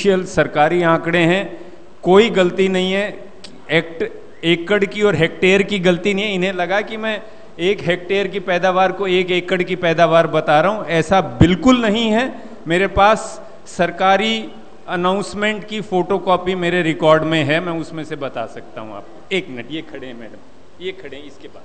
Official सरकारी आंकड़े हैं, कोई गलती नहीं है एक्ट एकड़ की और हेक्टेयर की गलती नहीं है। इन्हें लगा कि मैं एक हेक्टेयर की पैदावार को एक एकड़ की पैदावार बता रहा हूँ, ऐसा बिल्कुल नहीं है। मेरे पास सरकारी अनाउंसमेंट की फोटोकॉपी मेरे रिकॉर्ड में है, मैं उसमें से बता सकता हूँ आपको। एक मिनट, ये खड़े हैं मैडम, ये खड़े हैं, इसके बाद।